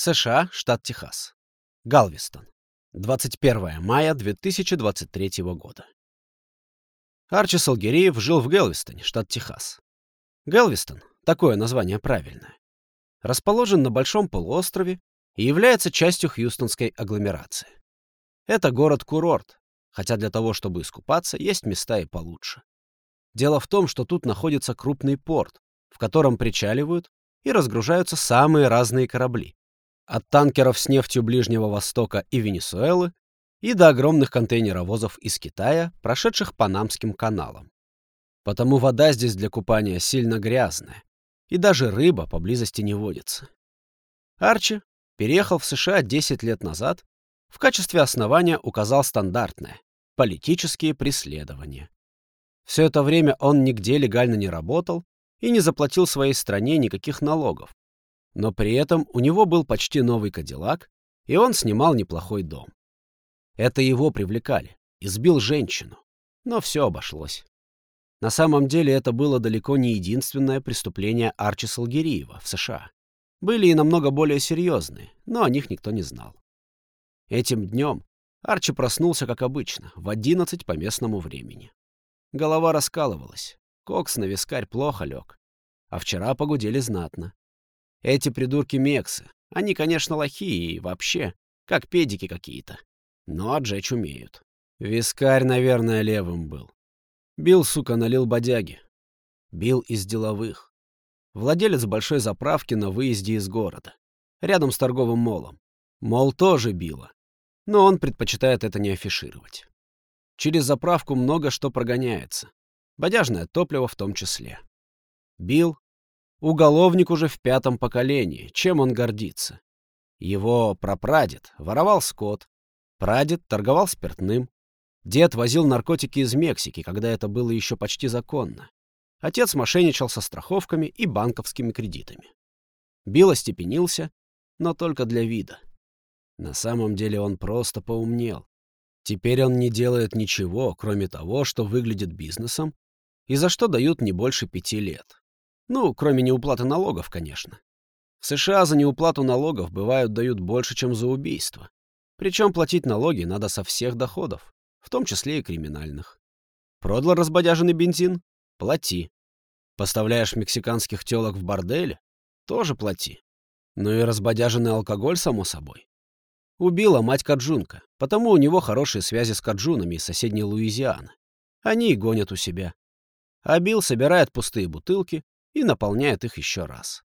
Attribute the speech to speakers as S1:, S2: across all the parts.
S1: США, штат Техас. Галвестон. 21 мая 2023 года. Арчи Салгериев жил в Гэлвестоне, штат Техас. Гэлвестон, такое название правильное, расположен на большом полуострове и является частью Хьюстонской агломерации. Это город-курорт, хотя для того, чтобы искупаться, есть места и получше. Дело в том, что тут находится крупный порт, в котором причаливают и разгружаются самые разные корабли. От танкеров с нефтью Ближнего Востока и Венесуэлы и до огромных контейнеровозов из Китая, прошедших Панамским каналом. Потому вода здесь для купания сильно грязная, и даже рыба поблизости не водится. Арчи переехал в США 10 лет назад, в качестве основания указал стандартное — политические преследования. Все это время он нигде легально не работал и не заплатил своей стране никаких налогов. Но при этом у него был почти новый Кадиллак, и он снимал неплохой дом. Это его привлекали. Избил женщину. Но все обошлось. На самом деле это было далеко не единственное преступление Арчи Салгириева в США. Были и намного более серьезные, но о них никто не знал. Этим днем Арчи проснулся, как обычно, в 11 по местному времени. Голова раскалывалась, кокс на вискарь плохо лег, а вчера погудели знатно. Эти придурки мексы, они, конечно, лохи и вообще, как педики какие-то но отжечь умеют. Вискарь, наверное, левым был. Бил, сука, налил бодяги. Бил из деловых. Владелец большой заправки на выезде из города. Рядом с торговым молом. Мол, тоже било. Но он предпочитает это не афишировать. Через заправку много что прогоняется. Бодяжное топливо в том числе. Бил — уголовник уже в пятом поколении. Чем он гордится? Его прапрадед воровал скот, Прадед торговал спиртным. Дед возил наркотики из Мексики, когда это было еще почти законно. Отец мошенничал со страховками и банковскими кредитами. Билл остепенился, но только для вида. На самом деле он просто поумнел. Теперь он не делает ничего, кроме того, что выглядит бизнесом, и за что дают не больше пяти лет. Ну, кроме неуплаты налогов, конечно. В США за неуплату налогов бывают дают больше, чем за убийство. Причем платить налоги надо со всех доходов, в том числе и криминальных. Продал разбодяженный бензин? Плати. Поставляешь мексиканских телок в борделе? Тоже плати. Ну и разбодяженный алкоголь, само собой. Убила мать Каджунка, потому у него хорошие связи с Каджунами из соседней Луизианы. Они и гонят у себя. А Билл собирает пустые бутылки и наполняет их еще раз.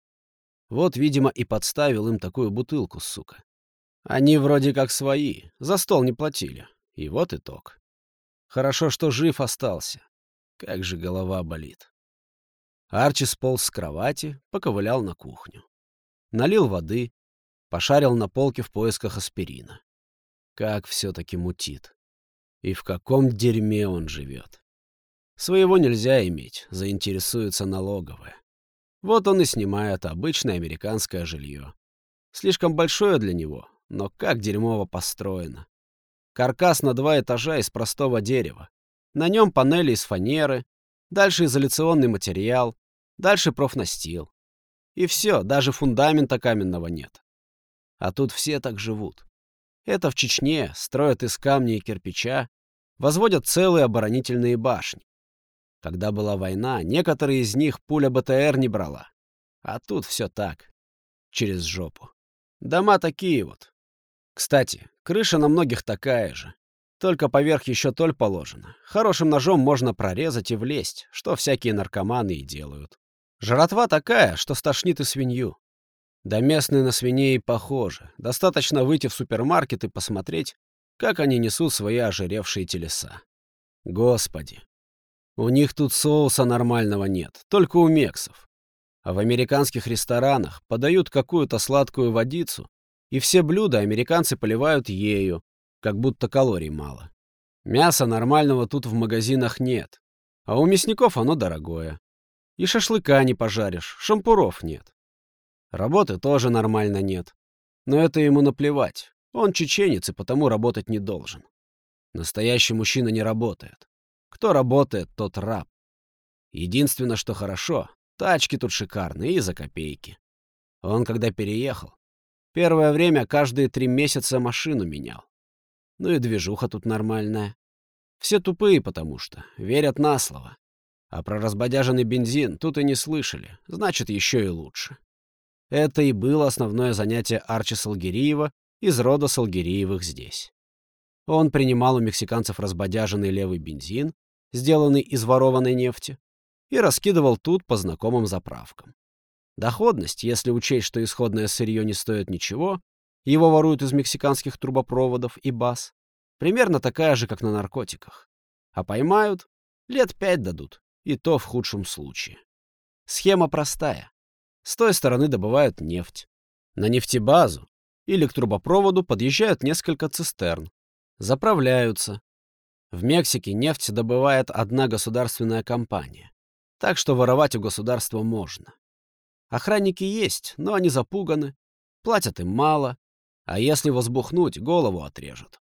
S1: Вот, видимо, и подставил им такую бутылку, сука. Они вроде как свои, за стол не платили. И вот итог. Хорошо, что жив остался. Как же голова болит. Арчи сполз с кровати, поковылял на кухню. Налил воды, пошарил на полке в поисках аспирина. Как все-таки мутит. И в каком дерьме он живет. Своего нельзя иметь, заинтересуется налоговая. Вот он и снимает обычное американское жилье. Слишком большое для него, но как дерьмово построено. Каркас на два этажа из простого дерева. На нем панели из фанеры, дальше изоляционный материал, дальше профнастил. И все, даже фундамента каменного нет. А тут все так живут. Это в Чечне строят из камня и кирпича, возводят целые оборонительные башни. Когда была война, некоторые из них пуля БТР не брала. А тут все так, через жопу. Дома такие вот, кстати, крыша на многих такая же. Только поверх еще толь положена. Хорошим ножом можно прорезать и влезть, что всякие наркоманы и делают. Жратва такая, что стошнит и свинью. Да местные на свиней похожи. Достаточно выйти в супермаркет и посмотреть, как они несут свои ожиревшие телеса. Господи. У них тут соуса нормального нет, только у мексов. А в американских ресторанах подают какую-то сладкую водицу, и все блюда американцы поливают ею, как будто калорий мало. Мяса нормального тут в магазинах нет, а у мясников оно дорогое. И шашлыка не пожаришь, шампуров нет. Работы тоже нормально нет. Но это ему наплевать. Он чеченец и потому работать не должен. Настоящий мужчина не работает. Кто работает, тот раб. Единственное, что хорошо, тачки тут шикарные и за копейки. Он, когда переехал, Первое время каждые три месяца машину менял. Ну и движуха тут нормальная. Все тупые, потому что верят на слово. А про разбодяженный бензин тут и не слышали, значит, еще и лучше. Это и было основное занятие Арчи Салгириева из рода Салгириевых здесь. Он принимал у мексиканцев разбодяженный левый бензин, сделанный из ворованной нефти, и раскидывал тут по знакомым заправкам. Доходность, если учесть, что исходное сырье не стоит ничего, его воруют из мексиканских трубопроводов и баз, примерно такая же, как на наркотиках. А поймают, лет пять дадут, и то в худшем случае. Схема простая. С той стороны добывают нефть. На нефтебазу или к трубопроводу подъезжают несколько цистерн. Заправляются. В Мексике нефть добывает одна государственная компания. Так что воровать у государства можно. Охранники есть, но они запуганы, платят им мало, а если возбухнуть, голову отрежут.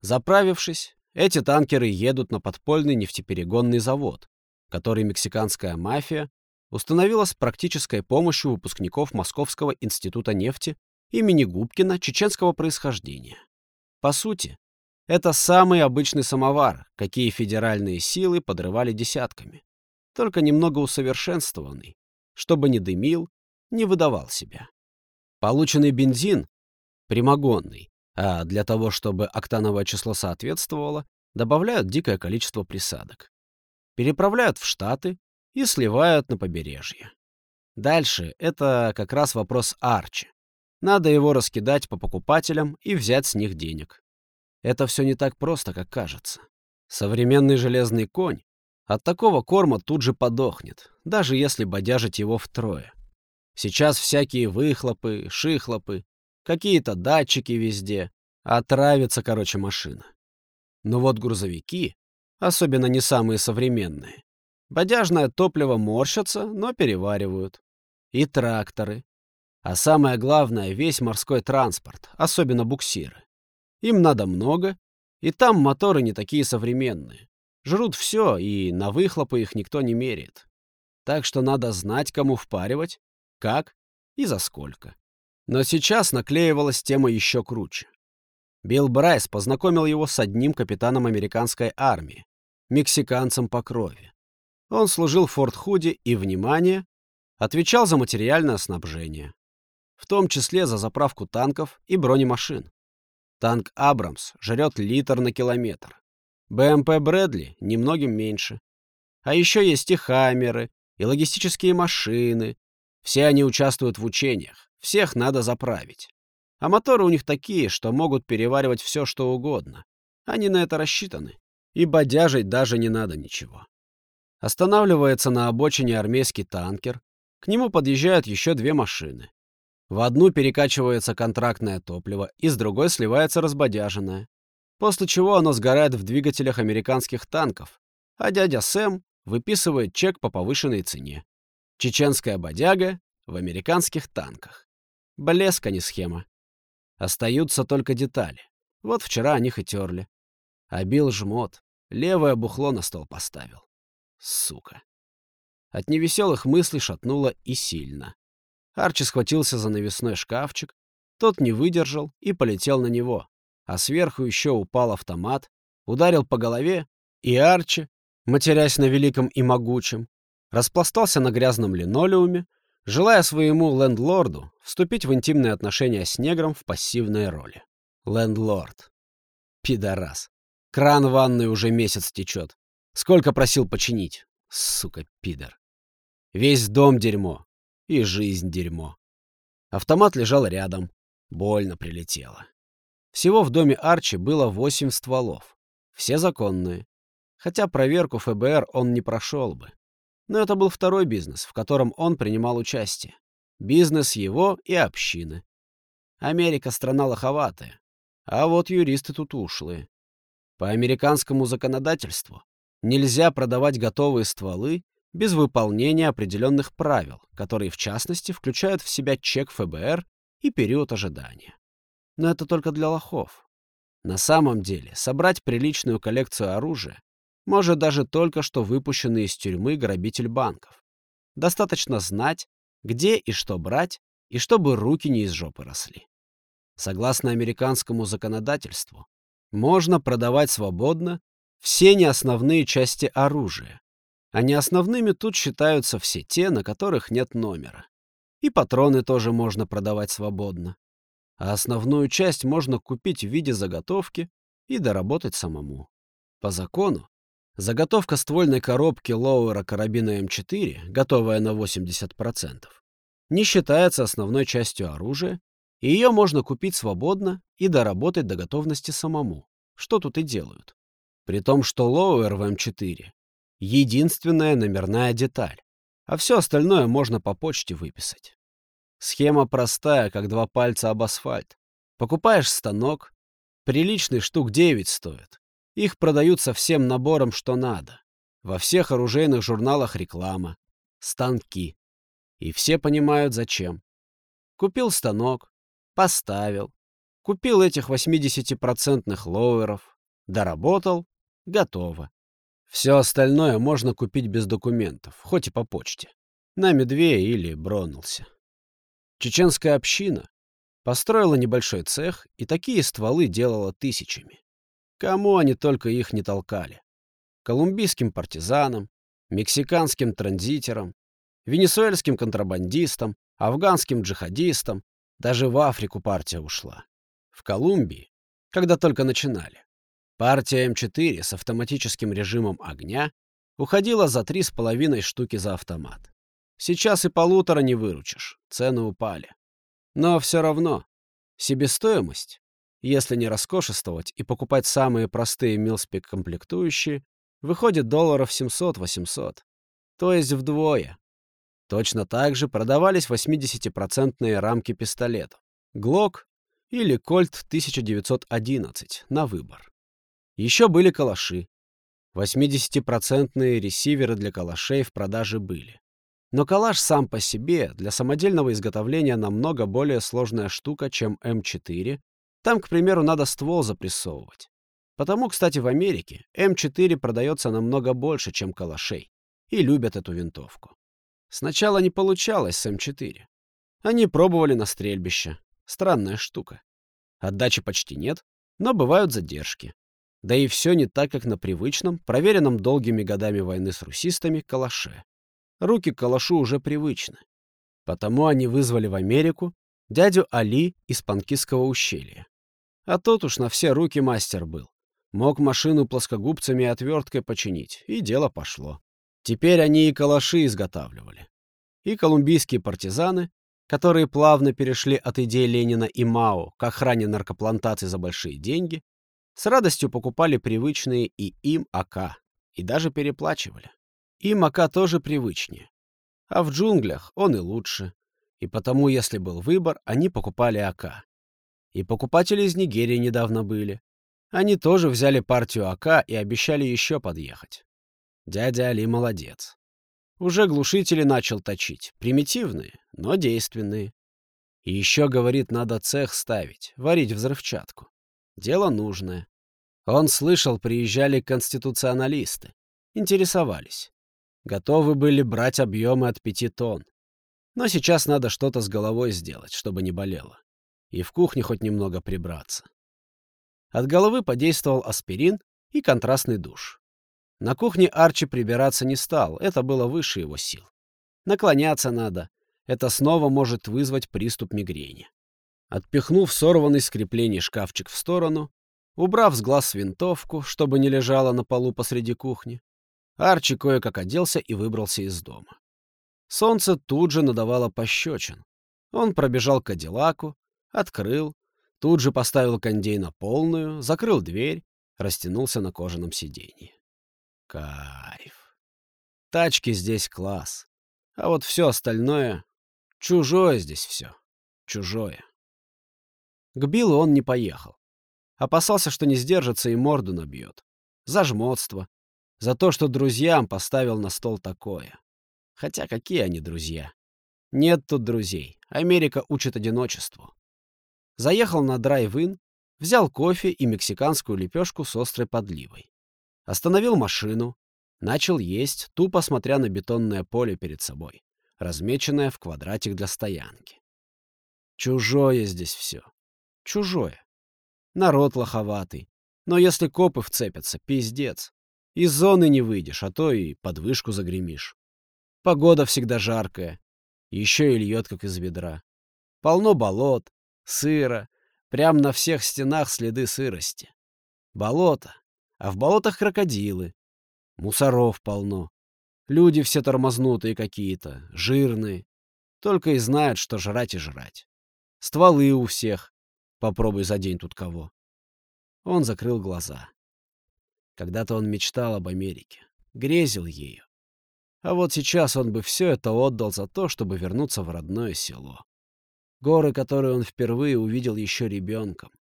S1: Заправившись, эти танкеры едут на подпольный нефтеперегонный завод, который мексиканская мафия установила с практической помощью выпускников Московского института нефти имени Губкина чеченского происхождения. По сути, это самый обычный самовар, какие федеральные силы подрывали десятками, только немного усовершенствованный, чтобы не дымил, не выдавал себя. Полученный бензин, прямогонный, а для того, чтобы октановое число соответствовало, добавляют дикое количество присадок. Переправляют в Штаты и сливают на побережье. Дальше это как раз вопрос Арчи. Надо его раскидать по покупателям и взять с них денег. Это все не так просто, как кажется. Современный железный конь от такого корма тут же подохнет, даже если бодяжить его втрое. Сейчас всякие выхлопы, шихлопы, какие-то датчики везде. Отравится, короче, машина. Но вот грузовики, особенно не самые современные, бодяжное топливо морщатся, но переваривают. И тракторы. А самое главное, весь морской транспорт, особенно буксиры. Им надо много, и там моторы не такие современные. Жрут все, и на выхлопы их никто не меряет. Так что надо знать, кому впаривать, как и за сколько. Но сейчас наклеивалась тема еще круче. Билл Брайс познакомил его с одним капитаном американской армии, мексиканцем по крови. Он служил в Форт Худе и, внимание, отвечал за материальное снабжение, в том числе за заправку танков и бронемашин. Танк «Абрамс» жрет литр на километр. БМП «Брэдли» немногим меньше. А еще есть и «Хаммеры», и логистические машины. Все они участвуют в учениях. Всех надо заправить. А моторы у них такие, что могут переваривать все, что угодно. Они на это рассчитаны. И бодяжить даже не надо ничего. Останавливается на обочине армейский танкер. К нему подъезжают еще две машины. В одну перекачивается контрактное топливо, из другой сливается разбодяженное после чего оно сгорает в двигателях американских танков, а дядя Сэм выписывает чек по повышенной цене. Чеченская бодяга в американских танках. Блеск, а не схема. Остаются только детали. Вот вчера о них и терли. А бил жмот, левое бухло на стол поставил. Сука. От невеселых мыслей шатнуло и сильно. Арчи схватился за навесной шкафчик, тот не выдержал и полетел на него, а сверху еще упал автомат, ударил по голове, и Арчи, матерясь на великом и могучем, распластался на грязном линолеуме, желая своему лендлорду вступить в интимные отношения с негром в пассивной роли. Лендлорд. Пидорас. Кран ванной уже месяц течет. Сколько просил починить? Сука, пидор. Весь дом дерьмо. И жизнь дерьмо. Автомат лежал рядом. Больно прилетело. Всего в доме Арчи было восемь стволов. Все законные. Хотя проверку ФБР он не прошел бы. Но это был второй бизнес, в котором он принимал участие. Бизнес его и общины. Америка — страна лоховатая. А вот юристы тут ушлые. По американскому законодательству нельзя продавать готовые стволы без выполнения определенных правил, которые, в частности, включают в себя чек ФБР и период ожидания. Но это только для лохов. На самом деле, собрать приличную коллекцию оружия может даже только что выпущенный из тюрьмы грабитель банков. Достаточно знать, где и что брать, и чтобы руки не из жопы росли. Согласно американскому законодательству, можно продавать свободно все неосновные части оружия, а неосновными тут считаются все те, на которых нет номера. И патроны тоже можно продавать свободно. А основную часть можно купить в виде заготовки и доработать самому. По закону, заготовка ствольной коробки Лоуэра карабина М4, готовая на 80%, не считается основной частью оружия, и ее можно купить свободно и доработать до готовности самому, что тут и делают. При том, что Лоуэр в М4 — единственная номерная деталь, а все остальное можно по почте выписать. Схема простая, как два пальца об асфальт. Покупаешь станок, приличный штук 9 стоит. Их продают со всем набором, что надо. Во всех оружейных журналах реклама. Станки. И все понимают, зачем. Купил станок, поставил, купил этих 80-процентных лоуэров, доработал, готово. Все остальное можно купить без документов, хоть и по почте. На Медвея или Бронулся. Чеченская община построила небольшой цех и такие стволы делала тысячами. Кому они только их не толкали. Колумбийским партизанам, мексиканским транзитерам, венесуэльским контрабандистам, афганским джихадистам, даже в Африку партия ушла. В Колумбии, когда только начинали, партия М4 с автоматическим режимом огня уходила за три с половиной штуки за автомат. Сейчас и полутора не выручишь, цены упали. Но все равно, себестоимость если не роскошествовать и покупать самые простые милспик комплектующие, выходит долларов 700-800. То есть вдвое. Точно так же продавались 80-процентные рамки пистолетов. Глок или Кольт 1911 на выбор. Еще были калаши. 80-процентные ресиверы для калашей в продаже были. Но калаш сам по себе для самодельного изготовления намного более сложная штука, чем М4 там, к примеру, надо ствол запрессовывать. Потому, кстати, в Америке М4 продается намного больше, чем калашей. И любят эту винтовку. Сначала не получалось с М4. Они пробовали на стрельбище. Странная штука. Отдачи почти нет, но бывают задержки. Да и все не так, как на привычном, проверенном долгими годами войны с русистами, калаше. Руки к калашу уже привычны. Потому они вызвали в Америку дядю Али из Панкистского ущелья. А тот уж на все руки мастер был. Мог машину плоскогубцами и отверткой починить, и дело пошло. Теперь они и калаши изготавливали. И колумбийские партизаны, которые плавно перешли от идей Ленина и Мао к охране наркоплантаций за большие деньги, с радостью покупали привычные и им АК, и даже переплачивали. Им АК тоже привычнее. А в джунглях он и лучше. И потому, если был выбор, они покупали АК. И покупатели из Нигерии недавно были. Они тоже взяли партию АК и обещали еще подъехать. Дядя Али молодец. Уже глушители начал точить. Примитивные, но действенные. И еще, говорит, надо цех ставить, варить взрывчатку. Дело нужное. Он слышал, приезжали конституционалисты. Интересовались. Готовы были брать объемы от пяти тонн. Но сейчас надо что-то с головой сделать, чтобы не болело и в кухне хоть немного прибраться. От головы подействовал аспирин и контрастный душ. На кухне Арчи прибираться не стал, это было выше его сил. Наклоняться надо, это снова может вызвать приступ мигрени. Отпихнув сорванный с креплений шкафчик в сторону, убрав с глаз винтовку, чтобы не лежала на полу посреди кухни, Арчи кое-как оделся и выбрался из дома. Солнце тут же надавало пощечин. Он пробежал к Кадиллаку, Открыл, тут же поставил кондей на полную, закрыл дверь, растянулся на кожаном сиденье. Кайф. Тачки здесь класс. А вот все остальное... Чужое здесь все. Чужое. К Биллу он не поехал. Опасался, что не сдержится и морду набьет. За жмотство. За то, что друзьям поставил на стол такое. Хотя какие они друзья? Нет тут друзей. Америка учит одиночеству. Заехал на драйв-ин, взял кофе и мексиканскую лепешку с острой подливой. Остановил машину, начал есть, тупо смотря на бетонное поле перед собой, размеченное в квадратик для стоянки. Чужое здесь все. Чужое. Народ лоховатый. Но если копы вцепятся, пиздец. Из зоны не выйдешь, а то и под вышку загремишь. Погода всегда жаркая. Еще и льет, как из ведра. Полно болот, сыро. Прям на всех стенах следы сырости. Болото. А в болотах крокодилы. Мусоров полно. Люди все тормознутые какие-то, жирные. Только и знают, что жрать и жрать. Стволы у всех. Попробуй за день тут кого. Он закрыл глаза. Когда-то он мечтал об Америке, грезил ею. А вот сейчас он бы все это отдал за то, чтобы вернуться в родное село. Горы, которые он впервые увидел еще ребенком.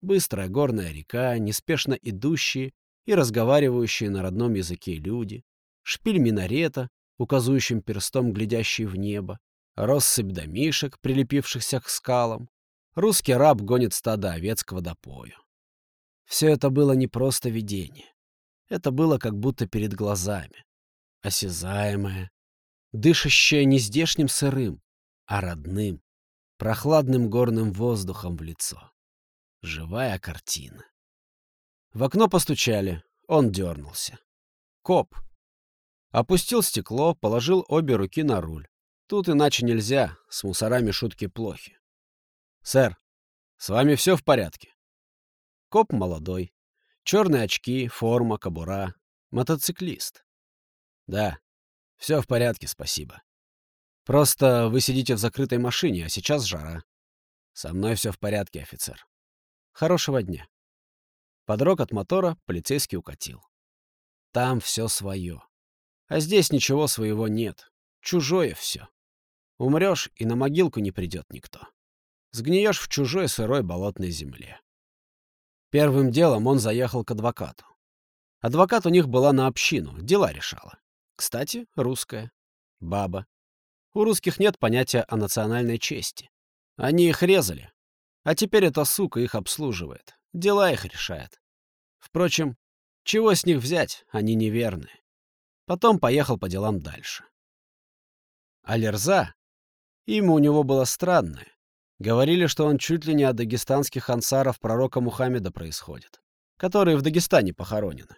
S1: Быстрая горная река, неспешно идущие и разговаривающие на родном языке люди, шпиль минарета, указующим перстом глядящий в небо, россыпь домишек, прилепившихся к скалам. Русский раб гонит стадо овец к водопою. Все это было не просто видение. Это было как будто перед глазами. Осязаемое, дышащее не здешним сырым, а родным, прохладным горным воздухом в лицо. Живая картина. В окно постучали. Он дернулся. Коп. Опустил стекло, положил обе руки на руль. Тут иначе нельзя, с мусорами шутки плохи. «Сэр, с вами все в порядке?» Коп молодой. Черные очки, форма, кобура. Мотоциклист. Да, все в порядке, спасибо. Просто вы сидите в закрытой машине, а сейчас жара. Со мной все в порядке, офицер. Хорошего дня. Под от мотора полицейский укатил. Там все свое. А здесь ничего своего нет. Чужое все. Умрешь, и на могилку не придет никто. Сгниешь в чужой сырой болотной земле. Первым делом он заехал к адвокату. Адвокат у них была на общину, дела решала. Кстати, русская. Баба. У русских нет понятия о национальной чести. Они их резали. А теперь эта сука их обслуживает. Дела их решает. Впрочем, чего с них взять, они неверные. Потом поехал по делам дальше. Алерза, имя у него было странное. Говорили, что он чуть ли не от дагестанских ансаров пророка Мухаммеда происходит, которые в Дагестане похоронены.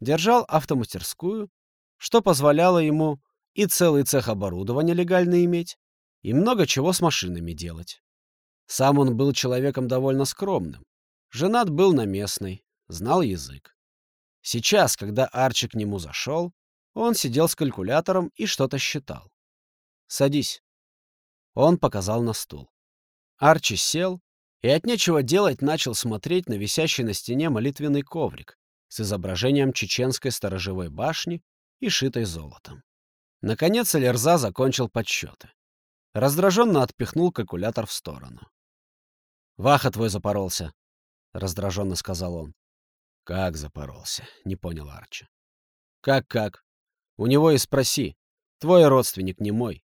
S1: Держал автомастерскую, что позволяло ему и целый цех оборудования легально иметь, и много чего с машинами делать. Сам он был человеком довольно скромным. Женат был на местной, знал язык. Сейчас, когда Арчи к нему зашел, он сидел с калькулятором и что-то считал. «Садись». Он показал на стул. Арчи сел и от нечего делать начал смотреть на висящий на стене молитвенный коврик с изображением чеченской сторожевой башни и шитой золотом. Наконец Элерза закончил подсчеты. Раздраженно отпихнул калькулятор в сторону. «Ваха твой запоролся», — раздраженно сказал он. «Как запоролся?» — не понял Арчи. «Как-как? У него и спроси. Твой родственник не мой.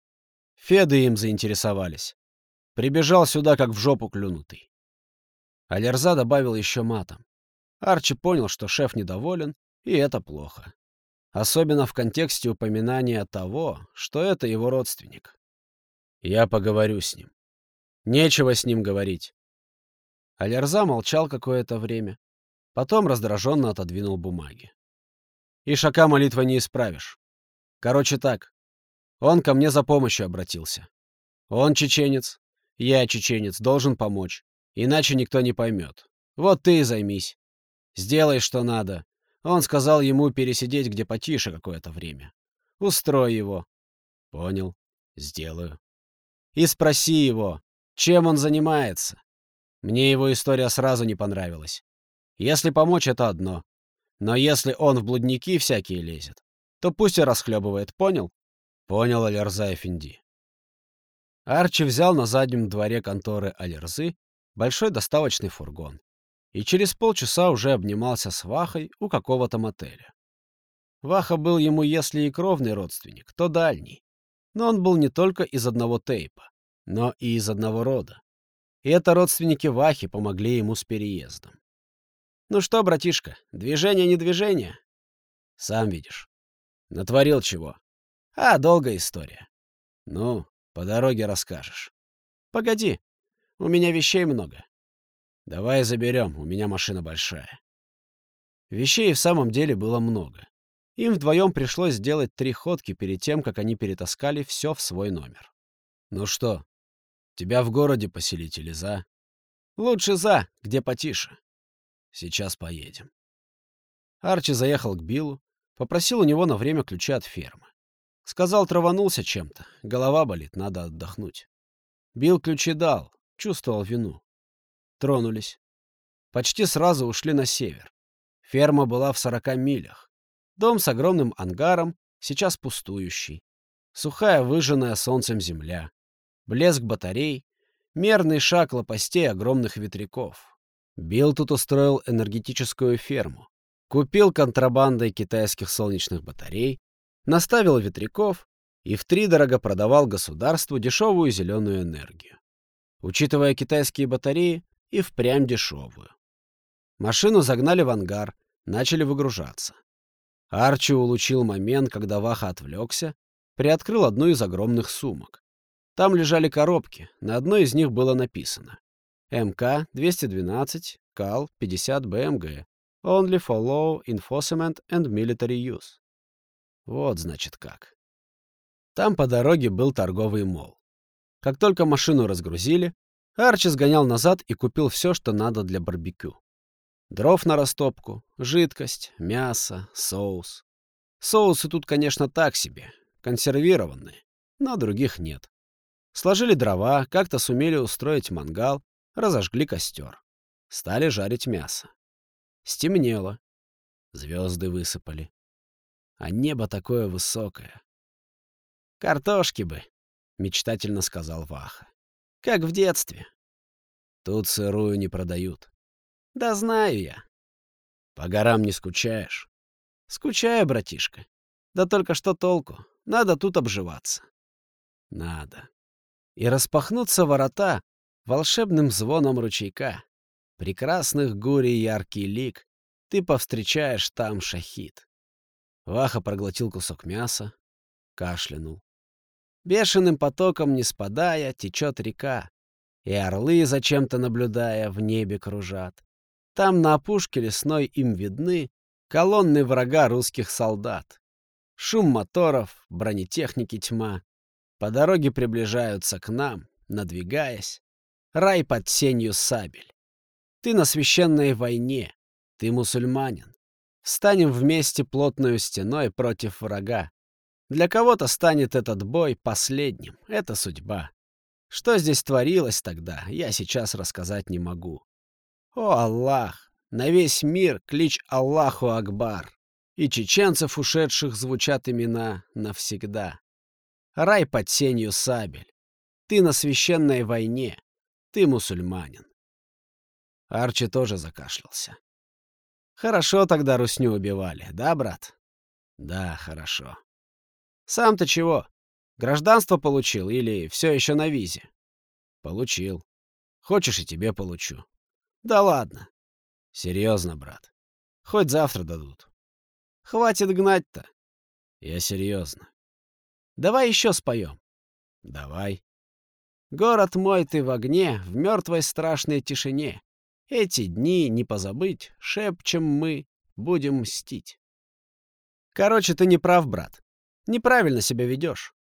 S1: Феды им заинтересовались. Прибежал сюда, как в жопу клюнутый. Алерза добавил еще матом. Арчи понял, что шеф недоволен, и это плохо. Особенно в контексте упоминания того, что это его родственник. Я поговорю с ним. Нечего с ним говорить. Алерза молчал какое-то время. Потом раздраженно отодвинул бумаги. Ишака молитва не исправишь. Короче так. Он ко мне за помощью обратился. Он чеченец, я, чеченец, должен помочь. Иначе никто не поймет. Вот ты и займись. Сделай, что надо. Он сказал ему пересидеть где потише какое-то время. Устрой его. Понял. Сделаю. И спроси его, чем он занимается. Мне его история сразу не понравилась. Если помочь, это одно. Но если он в блудники всякие лезет, то пусть и расхлебывает, понял? Понял, Алерза Эфенди. Арчи взял на заднем дворе конторы Алерзы большой доставочный фургон и через полчаса уже обнимался с Вахой у какого-то мотеля. Ваха был ему, если и кровный родственник, то дальний. Но он был не только из одного тейпа, но и из одного рода. И это родственники Вахи помогли ему с переездом. «Ну что, братишка, движение не движение?» «Сам видишь. Натворил чего?» «А, долгая история». «Ну, по дороге расскажешь. Погоди, у меня вещей много. Давай заберем, у меня машина большая. Вещей в самом деле было много. Им вдвоем пришлось сделать три ходки перед тем, как они перетаскали все в свой номер. Ну что, тебя в городе поселить или за? Лучше за, где потише. Сейчас поедем. Арчи заехал к Биллу, попросил у него на время ключи от фермы. Сказал, траванулся чем-то, голова болит, надо отдохнуть. Билл ключи дал, чувствовал вину. Тронулись. Почти сразу ушли на север. Ферма была в сорока милях. Дом с огромным ангаром, сейчас пустующий. Сухая, выжженная солнцем земля. Блеск батарей, мерный шаг лопастей огромных ветряков. Билл тут устроил энергетическую ферму. Купил контрабандой китайских солнечных батарей, наставил ветряков и втридорого продавал государству дешевую зеленую энергию. Учитывая китайские батареи, и впрямь дешевую. Машину загнали в ангар, начали выгружаться. Арчи улучил момент, когда Ваха отвлекся, приоткрыл одну из огромных сумок. Там лежали коробки, на одной из них было написано МК-212, КАЛ-50 БМГ, Only for Law Enforcement and Military Use. Вот, значит, как. Там по дороге был торговый мол. Как только машину разгрузили, Арчи сгонял назад и купил все, что надо для барбекю. Дров на растопку, жидкость, мясо, соус. Соусы тут, конечно, так себе, консервированные, но других нет. Сложили дрова, как-то сумели устроить мангал, разожгли костер. Стали жарить мясо. Стемнело. Звезды высыпали. А небо такое высокое. «Картошки бы», — мечтательно сказал Ваха. Как в детстве. Тут сырую не продают. Да знаю я. По горам не скучаешь? Скучаю, братишка. Да только что толку? Надо тут обживаться. Надо. И распахнутся ворота волшебным звоном ручейка. Прекрасных гурий яркий лик. Ты повстречаешь там шахид. Ваха проглотил кусок мяса, кашлянул. Бешеным потоком, не спадая, течет река. И орлы, зачем-то наблюдая, в небе кружат. Там на опушке лесной им видны колонны врага русских солдат. Шум моторов, бронетехники тьма. По дороге приближаются к нам, надвигаясь. Рай под сенью сабель. Ты на священной войне, ты мусульманин. Встанем вместе плотную стеной против врага. Для кого-то станет этот бой последним. Это судьба. Что здесь творилось тогда, я сейчас рассказать не могу. О, Аллах! На весь мир клич Аллаху Акбар. И чеченцев ушедших звучат имена навсегда. Рай под сенью сабель. Ты на священной войне. Ты мусульманин. Арчи тоже закашлялся. Хорошо тогда русню убивали, да, брат? Да, хорошо. Сам-то чего? Гражданство получил или все еще на визе? Получил. Хочешь, и тебе получу. Да ладно. Серьезно, брат. Хоть завтра дадут. Хватит гнать-то. Я серьезно. Давай еще споем. Давай. Город мой ты в огне, в мертвой страшной тишине. Эти дни не позабыть, шепчем мы, будем мстить. Короче, ты не прав, брат. Неправильно себя ведешь.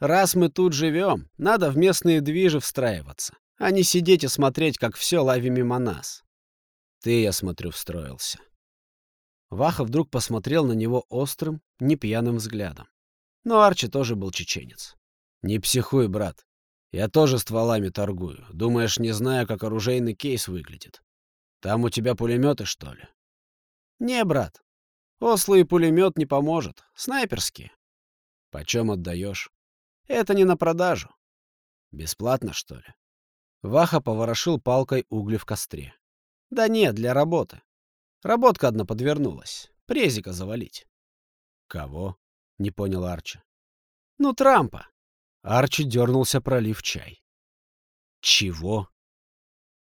S1: Раз мы тут живем, надо в местные движи встраиваться, а не сидеть и смотреть, как все лави мимо нас. Ты, я смотрю, встроился. Ваха вдруг посмотрел на него острым, непьяным взглядом. Но Арчи тоже был чеченец. «Не психуй, брат. Я тоже стволами торгую. Думаешь, не знаю, как оружейный кейс выглядит? Там у тебя пулеметы, что ли?» «Не, брат. Осло и пулемет не поможет. Снайперские. Почем отдаешь? Это не на продажу. Бесплатно, что ли? Ваха поворошил палкой угли в костре. Да нет, для работы. Работка одна подвернулась. Презика завалить. Кого? Не понял Арчи. Ну, Трампа. Арчи дернулся, пролив чай. Чего?